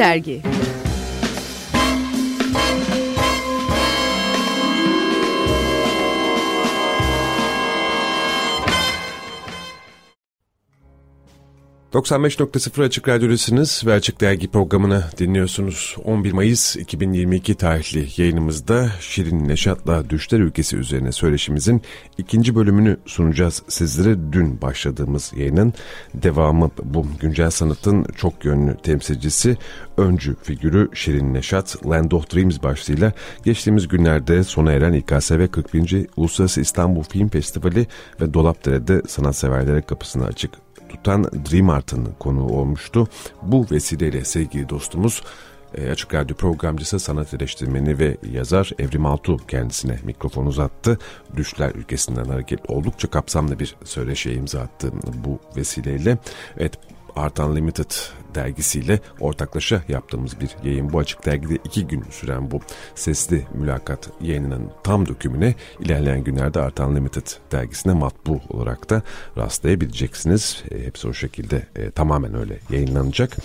Dergi ...95.0 Açık Radyo'dasınız ve Açık Dergi programını dinliyorsunuz. 11 Mayıs 2022 tarihli yayınımızda Şirin Neşat'la Düşler Ülkesi üzerine söyleşimizin ikinci bölümünü sunacağız sizlere. Dün başladığımız yayının devamı bu güncel sanatın çok yönlü temsilcisi, öncü figürü Şirin Neşat, Land of Dreams başlığıyla geçtiğimiz günlerde sona eren İKSV 41. Uluslararası İstanbul Film Festivali ve Dolapdere'de sanatseverlere kapısını açık tutan Dream Art'ın konuğu olmuştu. Bu vesileyle sevgili dostumuz e, Açık Radyo programcısı, sanat eleştirmeni ve yazar Evrim Altu kendisine mikrofon uzattı. Düşler ülkesinden hareket oldukça kapsamlı bir söyleşiye imza attı bu vesileyle. Evet Art Unlimited dergisiyle ortaklaşa yaptığımız bir yayın. Bu açık dergide iki gün süren bu sesli mülakat yayınının tam dökümüne ilerleyen günlerde Art Unlimited dergisine matbu olarak da rastlayabileceksiniz. E, hepsi o şekilde e, tamamen öyle yayınlanacak.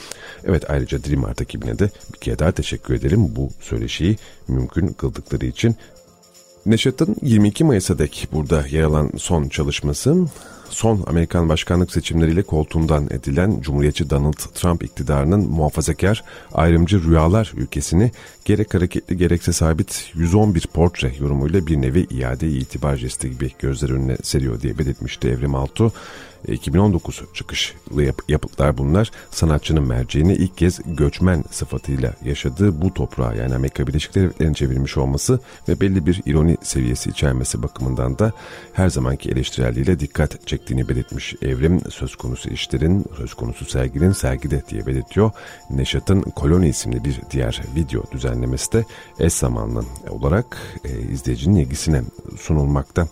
Evet ayrıca Dream Art ekibine de bir kere daha teşekkür ederim bu söyleşiyi mümkün kıldıkları için. Neşat'ın 22 Mayıs'a dek burada yer alan son çalışması son Amerikan başkanlık seçimleriyle koltuğundan edilen Cumhuriyetçi Donald Trump iktidarının muhafazakar ayrımcı rüyalar ülkesini gerek hareketli gerekse sabit 111 portre yorumuyla bir nevi iade itibar jesti gibi gözler önüne seriyor diye belirtmişti Evrim Altu. 2019 çıkışlı yap yapıtlar bunlar. Sanatçının merceğini ilk kez göçmen sıfatıyla yaşadığı bu toprağa yani Amerika Birleşik Devletleri'ne çevirmiş olması ve belli bir ironi seviyesi içermesi bakımından da her zamanki eleştirelliğiyle dikkat çektiğini belirtmiş Evrim. Söz konusu işlerin, söz konusu serginin sergide diye belirtiyor. Neşat'ın Koloni isimli bir diğer video düzenlemesi de eş zamanlı olarak e, izleyicinin ilgisine sunulmakta.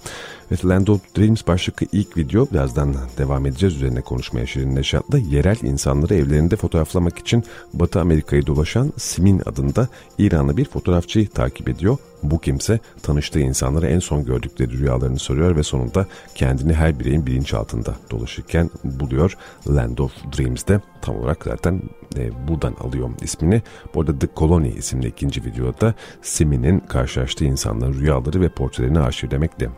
Evet, Land of Dreams başlıklı ilk video birazdan devam edeceğiz üzerine konuşmaya Şirin Neşat'la yerel insanları evlerinde fotoğraflamak için Batı Amerika'yı dolaşan Simin adında İranlı bir fotoğrafçıyı takip ediyor. Bu kimse tanıştığı insanlara en son gördükleri rüyalarını soruyor ve sonunda kendini her bireyin bilinçaltında dolaşırken buluyor. Land of Dreams'de tam olarak zaten e, buradan alıyor ismini. Bu arada The Colony isimli ikinci videoda Simin'in karşılaştığı insanların rüyaları ve portrelerini arşivlemekle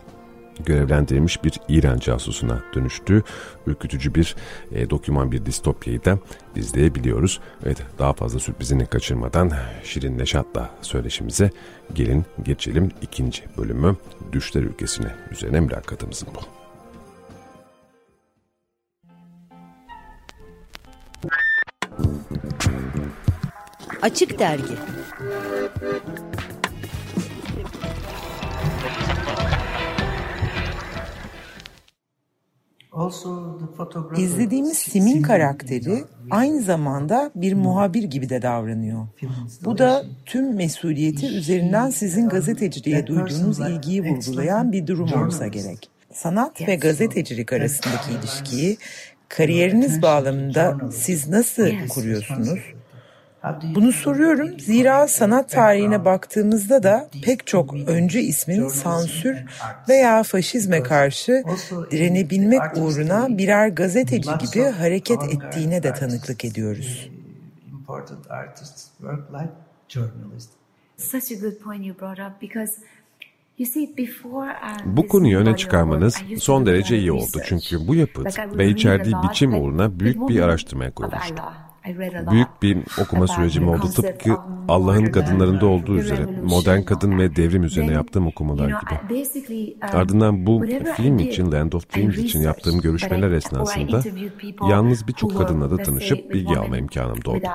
görevlendirilmiş bir İran casusuna dönüştüğü ürkütücü bir e, doküman bir distopyayı da izleyebiliyoruz. Evet daha fazla sürprizini kaçırmadan Şirin Neşat'la söyleşimize gelin geçelim ikinci bölümü Düşler Ülkesi'ne üzerine mülakatımızın bu. Açık Dergi İzlediğimiz Sim'in karakteri aynı zamanda bir muhabir gibi de davranıyor. Bu da tüm mesuliyeti üzerinden sizin gazeteciliğe duyduğunuz ilgiyi vurgulayan bir durum olsa gerek. Sanat ve gazetecilik arasındaki ilişkiyi kariyeriniz bağlamında siz nasıl kuruyorsunuz? Bunu soruyorum zira sanat tarihine baktığımızda da pek çok öncü ismin sansür veya faşizme karşı direnebilmek uğruna birer gazeteci gibi hareket ettiğine de tanıklık ediyoruz. Bu konuyu öne çıkarmanız son derece iyi oldu çünkü bu yapıt ve içerdiği biçim uğruna büyük bir araştırmaya koymuştu. Büyük bir okuma sürecim oldu tıpkı Allah'ın kadınlarında olduğu üzere modern kadın ve devrim üzerine yaptığım okumalar gibi. Ardından bu film için Land of Dreams için yaptığım görüşmeler esnasında yalnız birçok kadınla da tanışıp bilgi alma imkanım doğdu.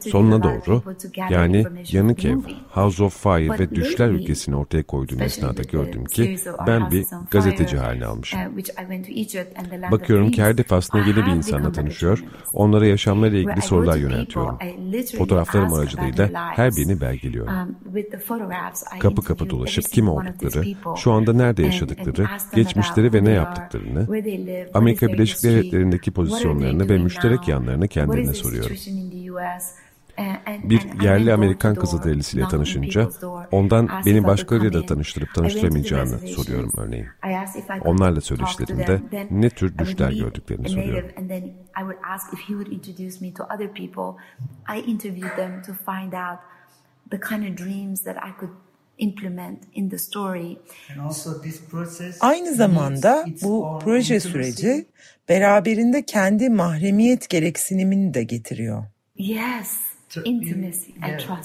Sonuna doğru yani Yanık Ev, House of Fire ve Düşler ülkesini ortaya koyduğum esnada gördüm ki ben bir gazeteci haline almışım. Uh, Bakıyorum ki her defasında yeni bir insanla tanışıyor, onlara yaşamlarıyla ilgili sorular yöneltiyorum. Fotoğraflarım aracılığıyla her birini belgeliyorum. Um, kapı kapı dolaşıp kim oldukları, şu anda nerede yaşadıkları, geçmişleri ve ne yaptıklarını, Amerika Birleşik Devletleri'ndeki pozisyonlarını ve müşterek yanlarını kendilerine soruyorum. Bir yerli Amerikan kızılderilisiyle tanışınca Ondan beni başkalarıyla tanıştırıp tanıştıramayacağını soruyorum örneğin. Onlarla söyleşilerimde ne tür düşler gördüklerini soruyorum. the kind of dreams that I could Aynı zamanda bu proje süreci beraberinde kendi mahremiyet gereksinimini de getiriyor. Yes.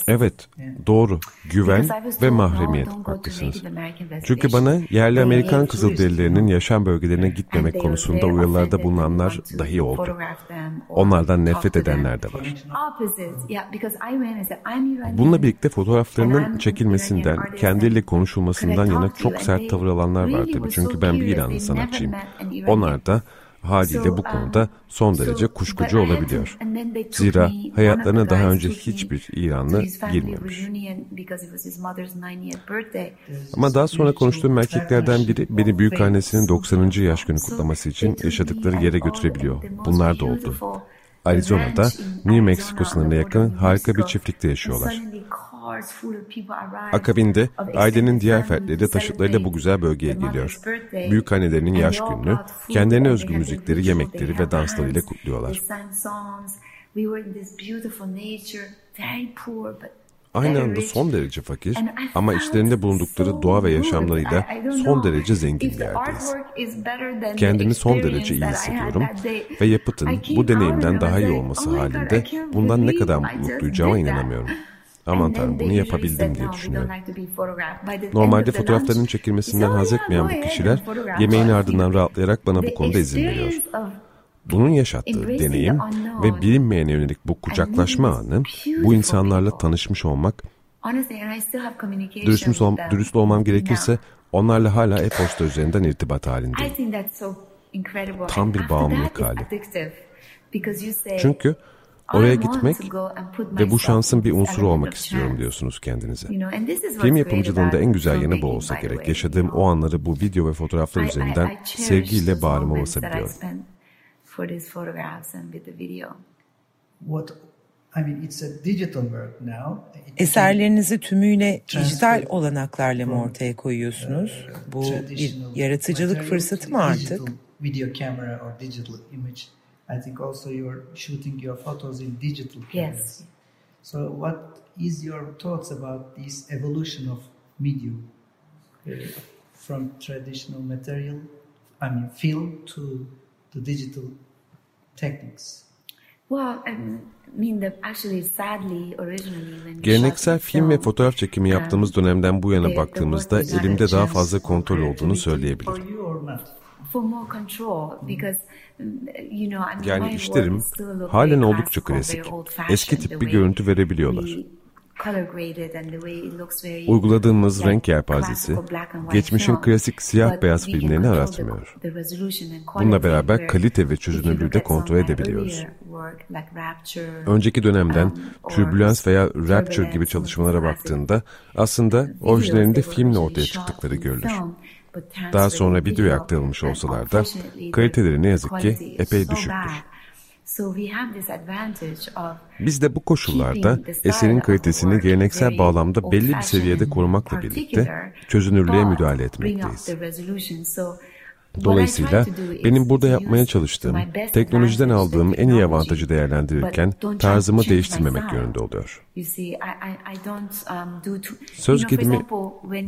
Evet, doğru. Güven ve mahremiyet haklısınız. Çünkü bana yerli Amerikan Kızılderililerinin yaşam bölgelerine gitmemek konusunda uyarılarda bulunanlar dahi oldu. Onlardan nefret edenler de var. Bununla birlikte fotoğraflarının çekilmesinden, kendileriyle konuşulmasından yana çok sert tavır alanlar var tabii. Çünkü ben bir İranlı sanatçıyım. Onlar da haliyle bu konuda son derece kuşkucu olabiliyor. Zira hayatlarına daha önce hiçbir İranlı girmemiş. Ama daha sonra konuştuğum erkeklerden biri beni büyükannesinin 90. yaş günü kutlaması için yaşadıkları yere götürebiliyor. Bunlar da oldu. Arizona'da New Mexico sınırına yakın harika bir çiftlikte yaşıyorlar. Akabinde ailenin diğer fertleri de taşıtlarıyla bu güzel bölgeye geliyor. Büyük annelerinin yaş gününü, kendilerine özgü müzikleri, yemekleri ve danslarıyla kutluyorlar. Aynı anda son derece fakir ama içlerinde bulundukları doğa ve yaşamlarıyla son derece zengin bir yerdeyiz. Kendimi son derece iyi hissediyorum ve yapıtın bu deneyimden daha iyi olması halinde bundan ne kadar mutluluk duyacağıma inanamıyorum. Aman tanrım bunu yapabildim diye düşünüyorum. Normalde fotoğrafların çekilmesinden haz etmeyen bu kişiler yemeğin ardından rahatlayarak bana bu konuda izin veriyor. Bunun yaşattığı deneyim ve bilinmeyene yönelik bu kucaklaşma anı, bu insanlarla tanışmış olmak, dürüst, ol, dürüst olmam gerekirse onlarla hala e-posta üzerinden irtibat halindeyim. Tam bir bağımlılık hali. Çünkü Oraya gitmek ve bu şansın bir unsuru olmak istiyorum diyorsunuz kendinize. Film yapımcılığında en güzel yanı bu olsa gerek. Yaşadığım o anları bu video ve fotoğraflar üzerinden sevgiyle bağrıma basabiliyorum. Eserlerinizi tümüyle dijital olanaklarla mı ortaya koyuyorsunuz? Bu bir yaratıcılık fırsatı mı artık? Video camera or digital image I think also you're shooting your photos in digital cameras. Yes. So what is your thoughts about this evolution of medium uh, from traditional material, I mean film to the digital techniques? Well, I mean the actually sadly originally when Geleneksel film ve fotoğraf çekimi yaptığımız dönemden bu yana baktığımızda elimde daha fazla kontrol olduğunu söyleyebilirim. Yani işlerim halen oldukça klasik. Eski tip bir görüntü verebiliyorlar. Uyguladığımız renk yelpazesi, geçmişin klasik siyah beyaz filmlerini aratmıyor. Bununla beraber kalite ve çözünürlüğü de kontrol edebiliyoruz. Önceki dönemden um, Turbulence veya Rapture gibi çalışmalara baktığında aslında orijinalinde filmle ortaya çıktıkları görülür. Daha sonra videoya aktarılmış olsalar da kaliteleri ne yazık ki epey düşüktür. Biz de bu koşullarda eserin kalitesini geleneksel bağlamda belli bir seviyede korumakla birlikte çözünürlüğe müdahale etmekteyiz. Dolayısıyla benim burada yapmaya çalıştığım, teknolojiden aldığım en iyi avantajı değerlendirirken tarzımı değiştirmemek yönünde oluyor. Um, Söz gelimi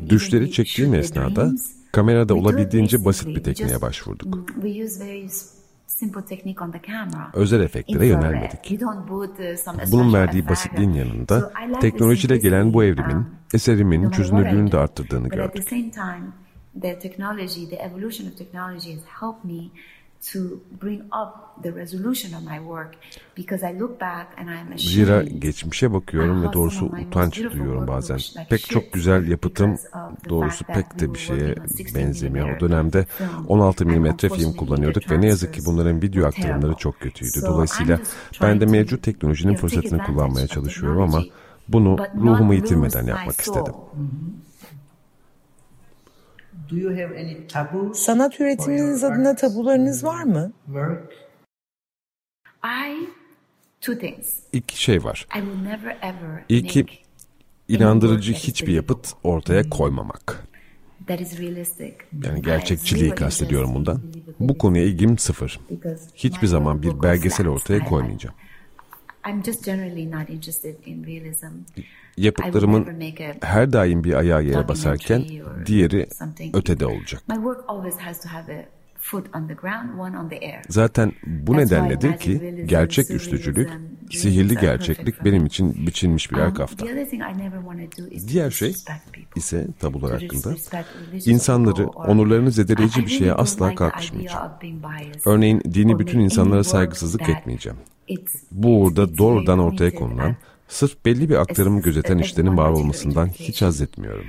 düşleri çektiğim esnada Kamerada olabildiğince basit bir tekniğe başvurduk. Özel efektlere yönelmedik. Uh, Bunun verdiği basitliğin yanında teknolojiyle gelen bu evrimin um, eserimin çözünürlüğünü de arttırdığını gördük. To bring up the resolution of my work because I look back and I'm Zira geçmişe bakıyorum ve doğrusu utanç duyuyorum bazen. Pek çok güzel yapıtım doğrusu pek de bir şeye benzemiyor. O dönemde 16 mm film kullanıyorduk ve ne yazık ki bunların video aktarımları çok kötüydü. Dolayısıyla ben de mevcut teknolojinin fırsatını kullanmaya çalışıyorum ama bunu ruhumu yitirmeden yapmak istedim. Sanat üretiminiz adına tabularınız var mı? İki şey var. İlki inandırıcı hiçbir yapıt ortaya koymamak. Yani gerçekçiliği kastediyorum bundan. Bu konuya ilgim sıfır. Hiçbir zaman bir belgesel ortaya koymayacağım. Yapıtlarımın her daim bir ayağı yere basarken diğeri ötede olacak. Zaten bu nedenledir ki gerçek üstücülük, sihirli gerçeklik benim için biçilmiş birer um, kaftan. Diğer şey ise tabular hakkında insanları, onurlarını zedeleyici bir şeye asla kalkışmayacağım. Örneğin dini bütün insanlara saygısızlık etmeyeceğim. Bu uğurda doğrudan ortaya konulan Sırf belli bir aktarımı gözeten işlerin var olmasından hiç haz etmiyorum.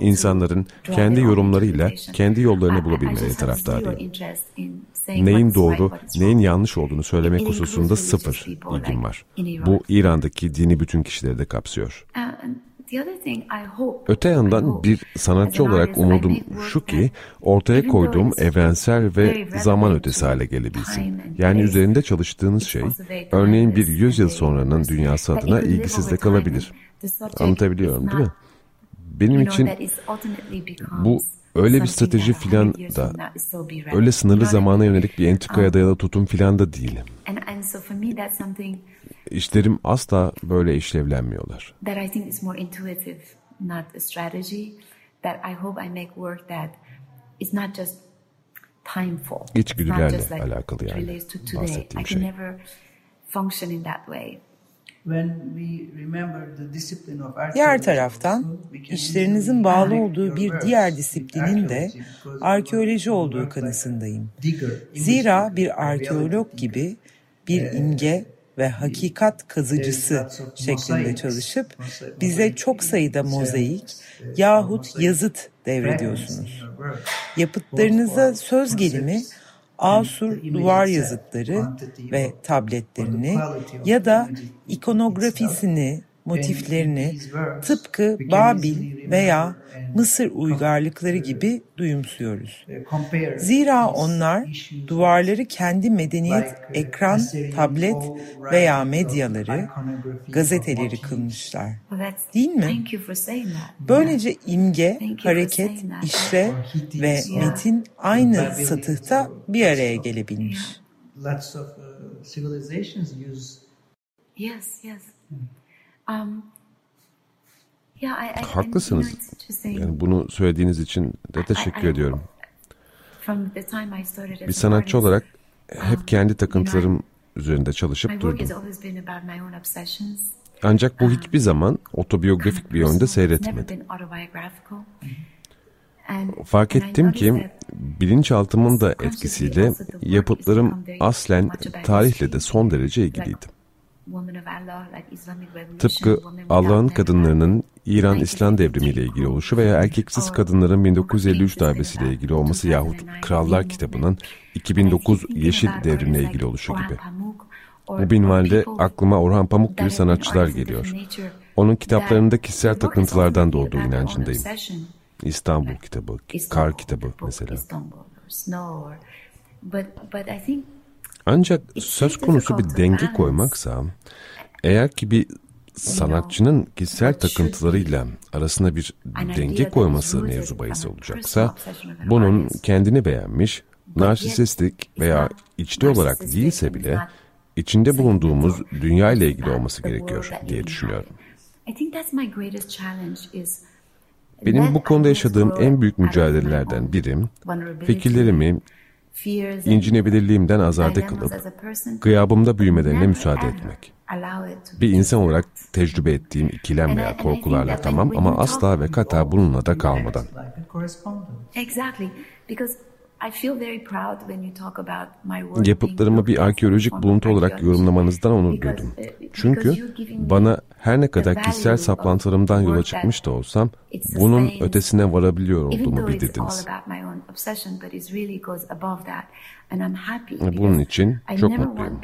İnsanların kendi yorumlarıyla kendi yollarını bulabilmeleri taraftarıyım. Neyin doğru, neyin yanlış olduğunu söylemek hususunda sıfır ilgim var. Bu İran'daki dini bütün kişileri de kapsıyor. Öte yandan bir sanatçı olarak umudum şu ki ortaya koyduğum evrensel ve zaman ötesi hale gelebilsin. Yani üzerinde çalıştığınız şey örneğin bir yüzyıl sonranın dünyası adına ilgisizde kalabilir. Anlatabiliyorum değil mi? Benim için bu öyle bir strateji filan da öyle sınırlı zamana yönelik bir entrikaya um, dayalı tutum filan da değil. İşlerim asla böyle işlevlenmiyorlar. İçgüdülerle alakalı yani bahsettiğim şey. Diğer taraftan işlerinizin bağlı olduğu bir diğer disiplinin de arkeoloji olduğu kanısındayım. Zira bir arkeolog gibi bir imge ve hakikat kazıcısı şeklinde çalışıp bize çok sayıda mozaik yahut yazıt devrediyorsunuz. Yapıtlarınıza söz gelimi Asur duvar yazıtları ve tabletlerini ya da ikonografisini motiflerini tıpkı Babil veya Mısır uygarlıkları gibi duyumsuyoruz. Zira onlar duvarları kendi medeniyet ekran, tablet veya medyaları, gazeteleri kılmışlar. Değil mi? Böylece imge, hareket, işre ve metin aynı satıhta bir araya gelebilmiş. Yes, yes. Um, Haklısınız. Yani bunu söylediğiniz için de teşekkür ediyorum. Bir sanatçı olarak hep um, kendi takıntılarım üzerinde çalışıp durdum. Ancak bu um, hiçbir zaman otobiyografik bir yönde seyretmedi. Fark ettim ki bilinçaltımın da etkisiyle yapıtlarım aslen tarihle de son derece ilgiliydi. Tıpkı Allah'ın kadınlarının İran İslam devrimi ile ilgili oluşu veya erkeksiz kadınların 1953 darbesiyle ilgili olması yahut Krallar kitabının 2009 Yeşil devrimle ilgili oluşu gibi. Bu binvalde aklıma Orhan Pamuk gibi sanatçılar geliyor. Onun kitaplarında kişisel takıntılardan doğduğu inancındayım. İstanbul kitabı, Kar kitabı mesela. Ancak söz konusu bir denge koymaksa, eğer ki bir sanatçının kişisel takıntılarıyla arasına bir denge koyması mevzu bahisi olacaksa, bunun kendini beğenmiş, narsisistik veya içte olarak değilse bile içinde bulunduğumuz dünya ile ilgili olması gerekiyor diye düşünüyorum. Benim bu konuda yaşadığım en büyük mücadelelerden biri, fikirlerimi incinebilirliğimden azade kalıp gıyabımda büyümelerine müsaade etmek. Bir insan olarak tecrübe ettiğim ikilem veya korkularla tamam ama asla ve kata bununla da kalmadan. Yapıtlarımı bir arkeolojik buluntu olarak yorumlamanızdan onur duydum. Çünkü bana her ne kadar kişisel saplantılarımdan yola çıkmış da olsam bunun ötesine varabiliyor olduğumu bildirdiniz. Bunun için çok mutluyum.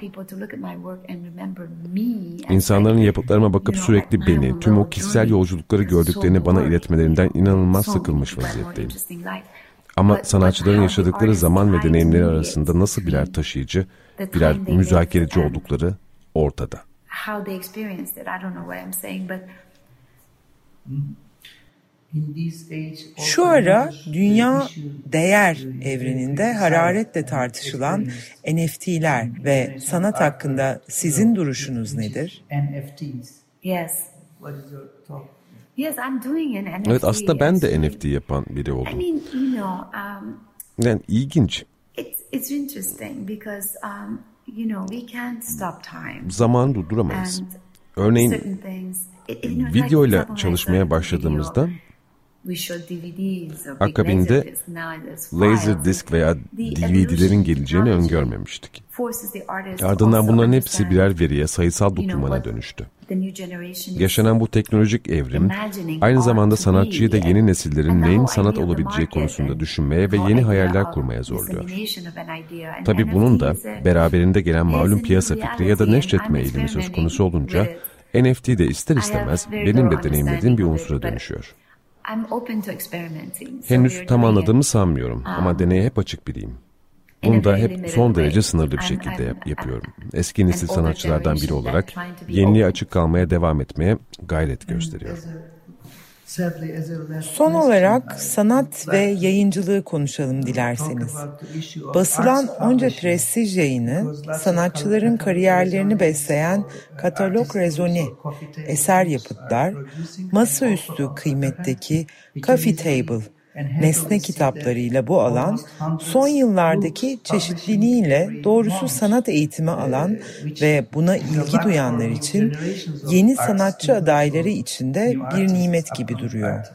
İnsanların yapıtlarıma bakıp sürekli beni, tüm o kişisel yolculukları gördüklerini bana iletmelerinden inanılmaz sıkılmış vaziyetteyim. Ama sanatçıların yaşadıkları zaman ve deneyimleri arasında nasıl birer taşıyıcı, birer müzakereci oldukları ortada. Şu ara dünya değer evreninde hararetle tartışılan NFT'ler ve sanat hakkında sizin duruşunuz nedir? Yes. Yes, I'm doing an NFT. Evet aslında ben de. NFT yapan biri I oldum. mean, you know, um, Yani ilginç. it's it's interesting because um, you know we can't stop time. Zaman durduramayız. Örneğin videoyla çalışmaya başladığımızda akabinde laser disk veya DVD'lerin geleceğini öngörmemiştik. Ardından bunların hepsi birer veriye, sayısal dokümana dönüştü. Yaşanan bu teknolojik evrim aynı zamanda sanatçıyı da yeni nesillerin neyin sanat olabileceği konusunda düşünmeye ve yeni hayaller kurmaya zorluyor. Tabi bunun da beraberinde gelen malum piyasa fikri ya da neşretme eğilimi söz konusu olunca NFT de ister istemez benim de deneyimlediğim bir unsura dönüşüyor. Henüz tam anladığımı sanmıyorum ama deneye hep açık biriyim. Bunu da hep son derece sınırlı bir şekilde yap- yapıyorum. Eski nesil sanatçılardan biri olarak yeniliğe açık kalmaya devam etmeye gayret gösteriyorum. Son olarak sanat ve yayıncılığı konuşalım dilerseniz. Basılan onca prestij yayını, sanatçıların kariyerlerini besleyen katalog rezoni, eser yapıtlar, masaüstü kıymetteki coffee table, nesne kitaplarıyla bu alan son yıllardaki çeşitliliğiyle doğrusu sanat eğitimi alan ve buna ilgi duyanlar için yeni sanatçı adayları içinde bir nimet gibi duruyor.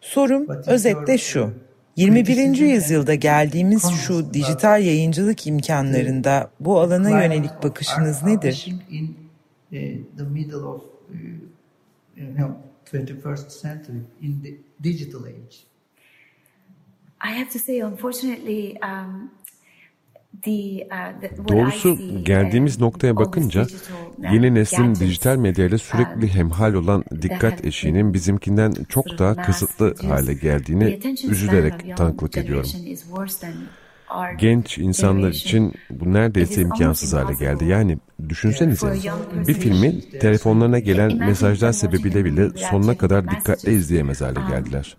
Sorum özetle şu. 21. yüzyılda geldiğimiz şu dijital yayıncılık imkanlarında bu alana yönelik bakışınız nedir? Uh, uh, you know 21st century in the digital age. I have to say, unfortunately, um, the, uh, Doğrusu I see, geldiğimiz uh, noktaya bakınca uh, yeni neslin dijital medyayla sürekli um, hemhal olan dikkat eşiğinin bizimkinden çok daha kısıtlı hale geldiğini üzülerek tanıklık ediyorum. Genç insanlar için bu neredeyse imkansız hale geldi. Yani düşünsenize bir filmi telefonlarına gelen mesajlar sebebiyle bile sonuna kadar dikkatle izleyemez hale geldiler.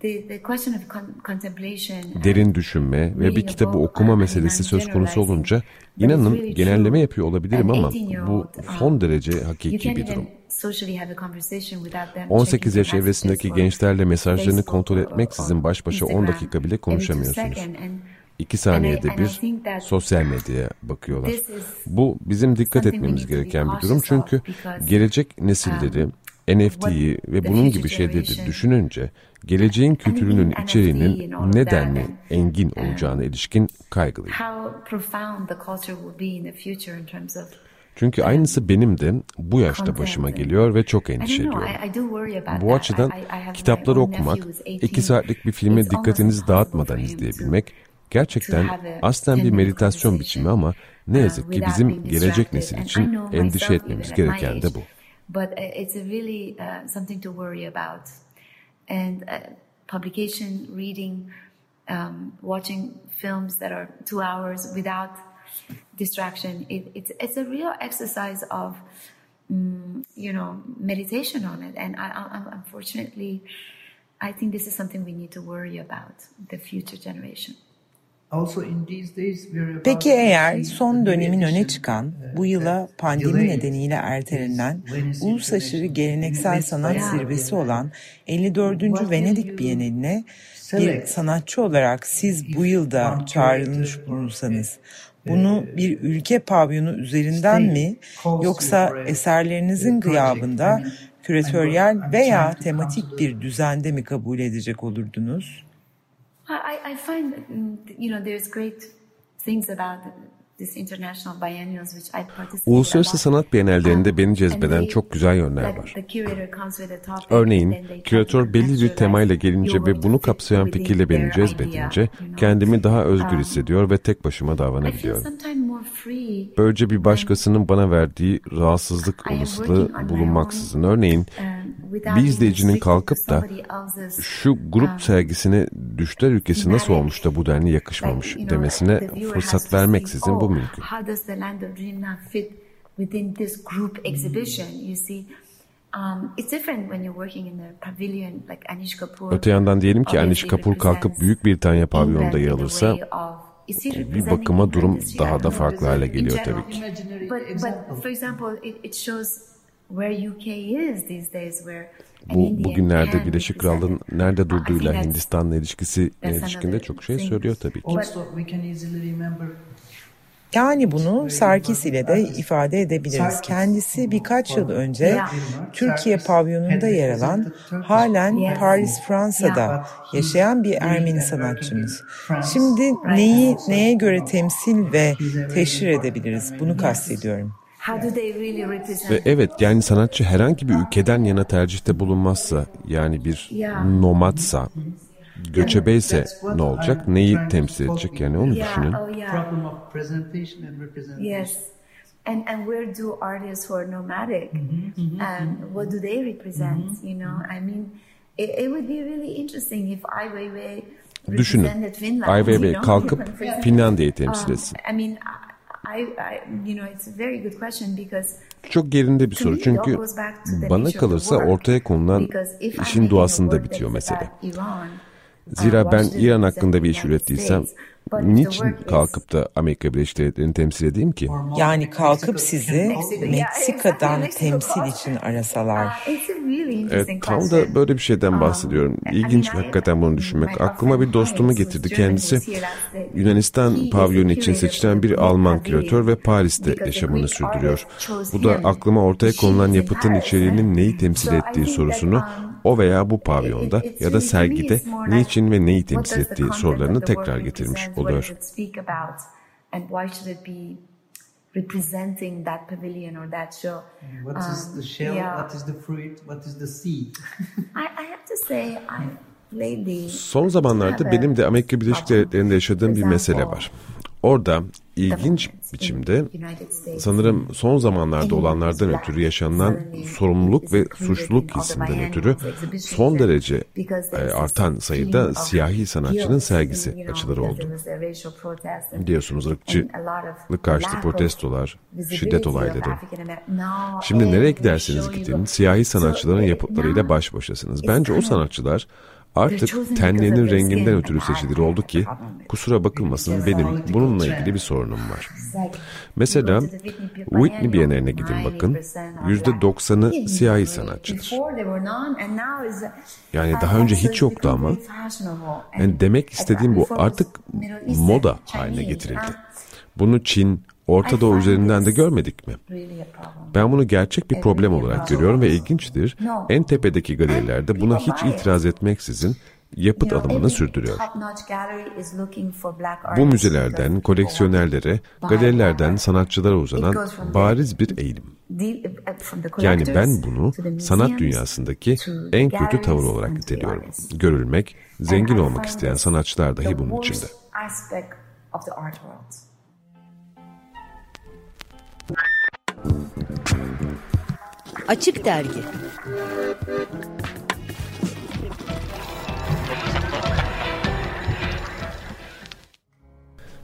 Derin düşünme ve bir kitabı okuma meselesi söz konusu olunca inanın genelleme yapıyor olabilirim ama bu son derece hakiki bir durum. 18 yaş evresindeki gençlerle mesajlarını kontrol etmeksizin baş başa 10 dakika bile konuşamıyorsunuz. İki saniyede bir sosyal medyaya bakıyorlar. Bu bizim dikkat etmemiz gereken bir durum çünkü gelecek nesilleri NFT'yi ve bunun gibi şeyleri düşününce geleceğin kültürünün içeriğinin nedenli engin olacağına ilişkin kaygılıyım. Çünkü aynısı benim de bu yaşta başıma geliyor ve çok endişe ediyorum. Bu açıdan kitapları okumak, iki saatlik bir filmi dikkatinizi dağıtmadan izleyebilmek gerçekten aslen bir meditasyon biçimi ama ne yazık ki bizim gelecek nesil için endişe etmemiz gereken de bu. But it's really uh, something to worry about. And uh, publication, reading, um, watching films that are two hours without distraction, it, it's, it's a real exercise of, um, you know, meditation on it. And I, I, unfortunately, I think this is something we need to worry about, the future generation. Peki eğer son dönemin öne çıkan, bu yıla pandemi nedeniyle ertelenen uluslararası geleneksel sanat zirvesi olan 54. Venedik Bienali'ne bir sanatçı olarak siz bu yılda çağrılmış bulunsanız, bunu bir ülke pavyonu üzerinden mi yoksa eserlerinizin gıyabında küratöryel veya tematik bir düzende mi kabul edecek olurdunuz? I, I find you know there's great things about this international biennials which I participate Uluslararası sanat bienallerinde beni cezbeden çok güzel yönler var. Örneğin, küratör belli bir temayla gelince ve bunu kapsayan fikirle beni cezbedince kendimi daha özgür hissediyor ve tek başıma davranabiliyorum. Böylece bir başkasının bana verdiği rahatsızlık olasılığı bulunmaksızın. Örneğin, bir izleyicinin kalkıp da şu grup sergisine düşler ülkesi nasıl olmuş da bu denli yakışmamış demesine fırsat vermeksizin bu mümkün. Um. Öte yandan diyelim ki Anish Kapoor kalkıp Büyük Britanya England yer alırsa bir bakıma durum daha da farklı hale geliyor tabii ki. Imaginary But, but example. for example, it, it shows where UK is these days, where an Bu bugünlerde Birleşik Krallığın nerede durduğuyla Hindistan'la ilişkisi ilişkinde çok şey söylüyor tabii ki. Yani bunu Sarkis ile de ifade edebiliriz. Kendisi birkaç yıl önce Türkiye pavyonunda yer alan, halen Paris, Fransa'da yaşayan bir Ermeni sanatçımız. Şimdi neyi neye göre temsil ve teşhir edebiliriz? Bunu kastediyorum. Ve evet yani sanatçı herhangi bir ülkeden yana tercihte bulunmazsa yani bir Ya. Nomadsa göçebeyse ne olacak? Neyi temsil edecek yani onu düşünün. oh. Yes. And and where do artists who are nomadic, um, what do they represent? You know, I mean, it, it would be really interesting if Ai Weiwei Düşünün. represented Finland. Ai Weiwei kalkıp. Finlandiya'yı temsil Um, etsin. I mean, I, I, you know, it's a very good question because Çok yerinde bir soru çünkü bana kalırsa ortaya konulan işin doğasında bitiyor mesele. Zira ben İran hakkında bir iş ürettiysem niçin kalkıp da Amerika Birleşik Devletleri'ni temsil edeyim ki? Yani kalkıp sizi Meksika'dan temsil için arasalar. Evet tam da böyle bir şeyden bahsediyorum. İlginç hakikaten bunu düşünmek. Aklıma bir dostumu getirdi. Kendisi Yunanistan pavyonu için seçilen bir Alman küratör ve Paris'te yaşamını sürdürüyor. Bu da aklıma ortaya konulan yapıtın içeriğinin neyi temsil ettiği sorusunu o veya bu pavyonda ya da sergide niçin ve neyi temsil ettiği sorularını tekrar getirmiş oluyor. Representing that pavilion or that show? What is Um, the shell? yeah. What is the fruit? What is the seed? I, I have to say, I lately Son zamanlarda benim de Amerika Birleşik Devletleri'nde yaşadığım bir mesele var. Orada ilginç biçimde sanırım son zamanlarda olanlardan ötürü yaşanılan sorumluluk ve suçluluk hissinden ötürü son derece e, artan sayıda siyahi sanatçının sergisi açıları oldu. Biliyorsunuz ırkçılık karşıtı protestolar, şiddet olayları. Şimdi nereye giderseniz gidin siyahi sanatçıların yapıtlarıyla baş başasınız. Bence o sanatçılar artık tenlerinin renginden ötürü seçilir oldu ki kusura bakılmasın benim bununla ilgili bir sorunum var. Mesela Whitney Bienali'ne gidin bakın %90'ı siyahi sanatçıdır. Yani daha önce hiç yoktu ama yani demek istediğim bu artık moda haline getirildi. Bunu Çin, Orta Doğu üzerinden de görmedik mi? Ben bunu gerçek bir problem olarak görüyorum ve ilginçtir. En tepedeki galerilerde buna hiç itiraz etmeksizin yapıt alımını sürdürüyor. Bu müzelerden koleksiyonerlere, galerilerden sanatçılara uzanan bariz bir eğilim. Yani ben bunu sanat dünyasındaki en kötü tavır olarak niteliyorum. Görülmek, zengin olmak isteyen sanatçılar dahi bunun içinde. Açık Dergi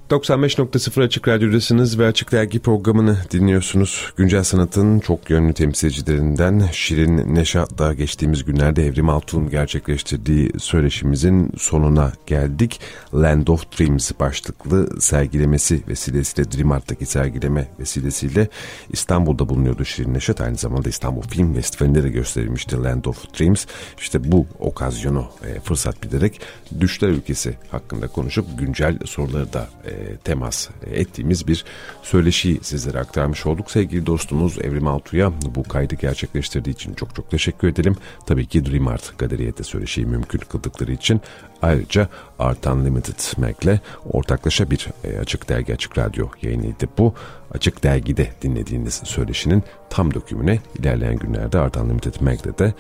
...95.0 Açık Radyo'dasınız ve Açık Dergi programını dinliyorsunuz. Güncel sanatın çok yönlü temsilcilerinden Şirin Neşat'la geçtiğimiz günlerde Evrim Altun'un gerçekleştirdiği söyleşimizin sonuna geldik. Land of Dreams başlıklı sergilemesi vesilesiyle Dream Art'taki sergileme vesilesiyle İstanbul'da bulunuyordu Şirin Neşat. Aynı zamanda İstanbul Film Festivali'nde de gösterilmişti Land of Dreams. İşte bu okazyonu e, fırsat bilerek Düşler Ülkesi hakkında konuşup güncel soruları da e, temas ettiğimiz bir söyleşiyi sizlere aktarmış olduk. Sevgili dostumuz Evrim Altu'ya bu kaydı gerçekleştirdiği için çok çok teşekkür edelim. Tabii ki Dream Art Galeri'ye de söyleşiyi mümkün kıldıkları için ayrıca Art Unlimited Mac'le ortaklaşa bir e, Açık Dergi Açık Radyo yayınıydı bu. Açık Dergi'de dinlediğiniz söyleşinin tam dökümüne ilerleyen günlerde Art Unlimited Mac'le de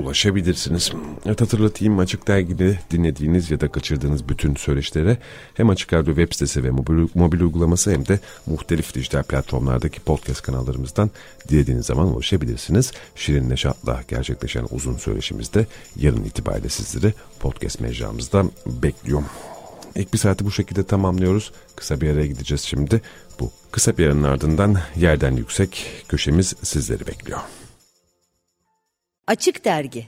ulaşabilirsiniz. Evet hatırlatayım Açık Dergi'de dinlediğiniz ya da kaçırdığınız bütün söyleşilere hem Açık Radyo web sitesi ve mobil, mobil uygulaması hem de muhtelif dijital platformlardaki podcast kanallarımızdan dilediğiniz zaman ulaşabilirsiniz. Şirin Neşat'la gerçekleşen uzun söyleşimizde yarın itibariyle sizleri podcast mecramızda bekliyorum. İlk bir saati bu şekilde tamamlıyoruz. Kısa bir araya gideceğiz şimdi. Bu kısa bir aranın ardından yerden yüksek köşemiz sizleri bekliyor. Açık Dergi